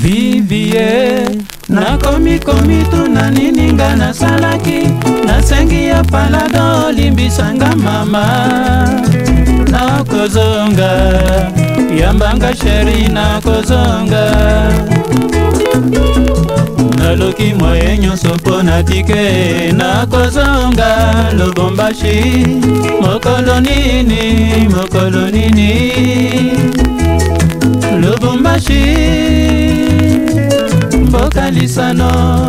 vivie nakomi komituna nini nga nasalaki nasengi ya palado olimbisanga mama nakozonga yambanga sheri nakozonga naloki mwaye nyonso mpo na tike nakozonga lubumbashi mokolo nini mokolo nini lubumbashi tokalisano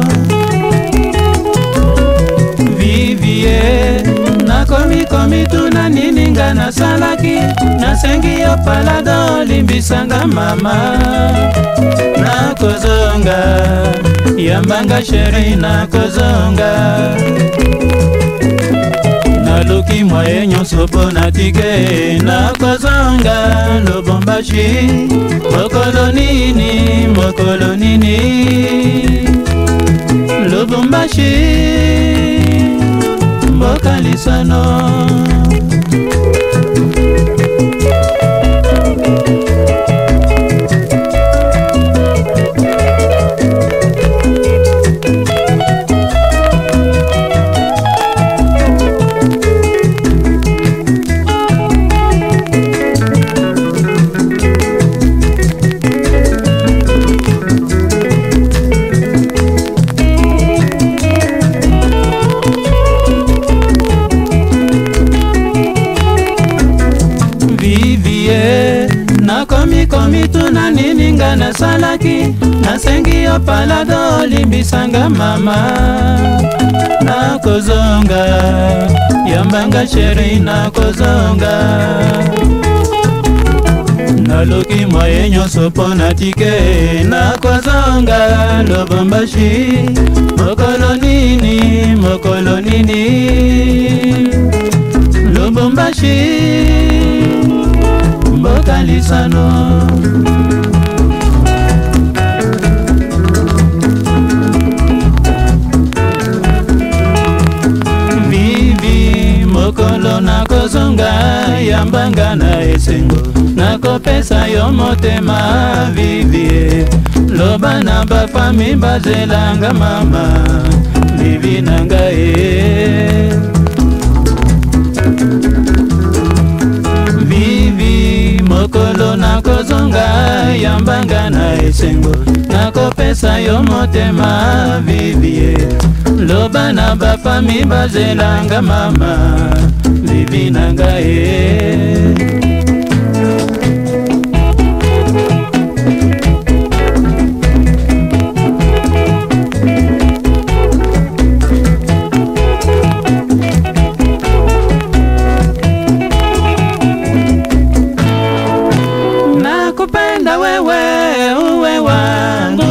vivie nakomi komituna nini nga nasalaki nasengi yo palado olimbisanga mama nakozonga yambanga sheri nakozonga naluki mwaye nyonso mpo na tike nakozanga lubumbashi mokolo nini mokolo nini lubumbashi mboka lisano nakomi komituna nini nga nasalaki nasengi yo palado olimbisanga mama nakozonga yambanga sheri nakozonga naloki mwaye nyonso mpo na tike nakozonga lobombashi mokolo nini mokolo nini lobombashi lisano vivi mokolo nakozonga yambanga na esengo nakopesa yo motema vivie loba na bafami bazelanga mama vivi na ngai yambanga na esengo nakopesa yo motema vivie loba na bafami bazelanga mama vivi na ngai we we we we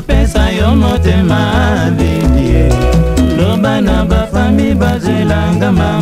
kopesa yo motema abidie loba na bafami bazelanga mama